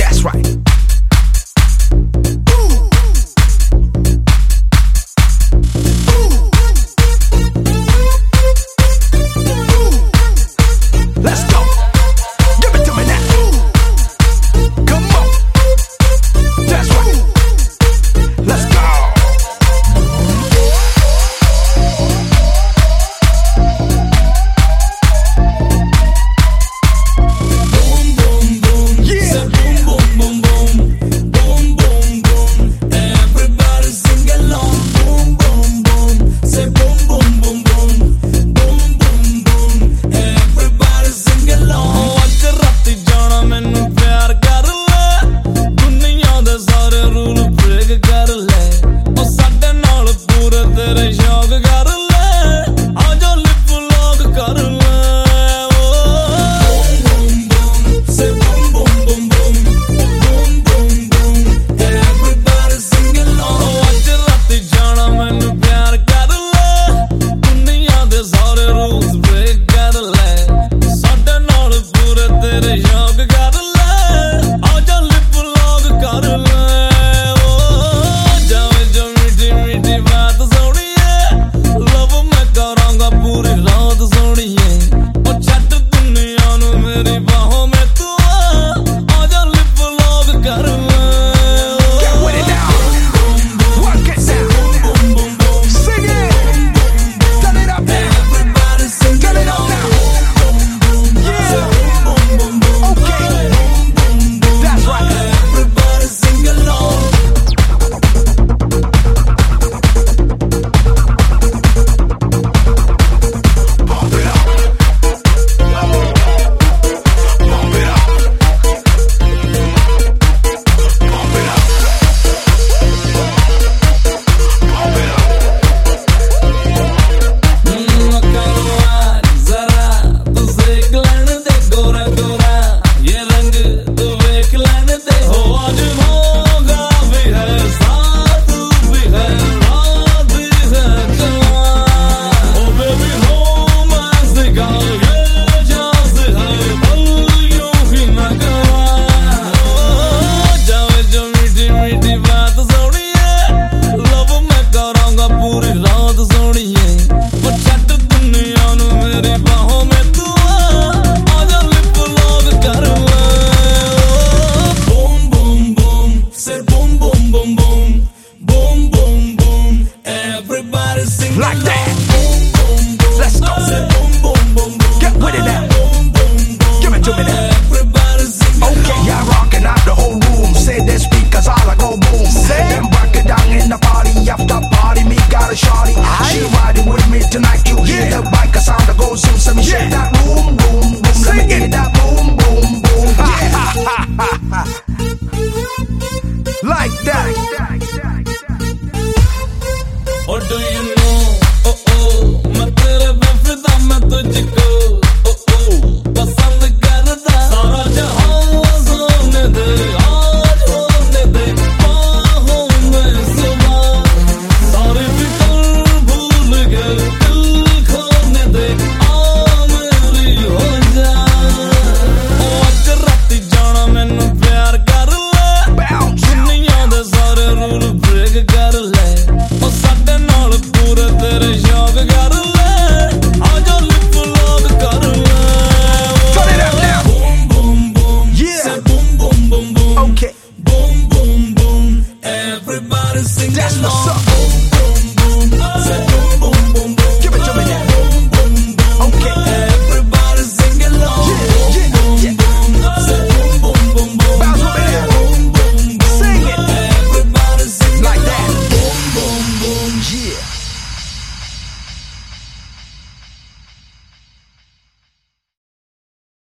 That's right. Zoom. Shake that I'm